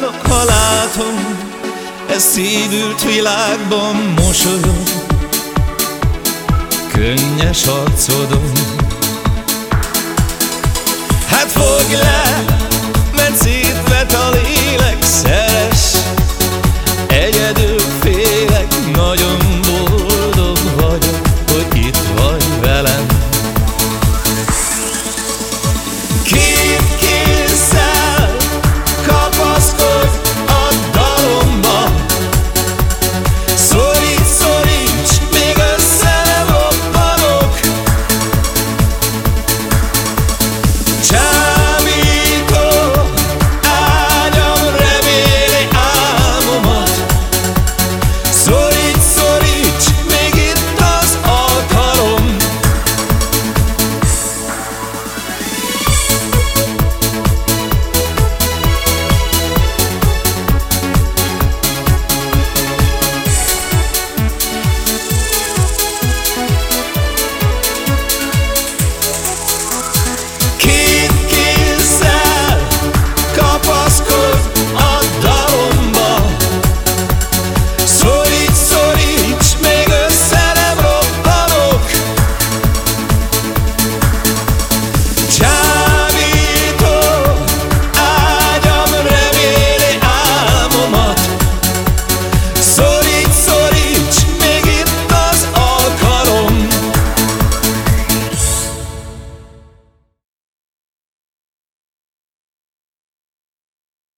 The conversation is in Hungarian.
Bírálok, ha látom Ez szívült világban mosolyom Könnyes arcodon. Hát fogj le!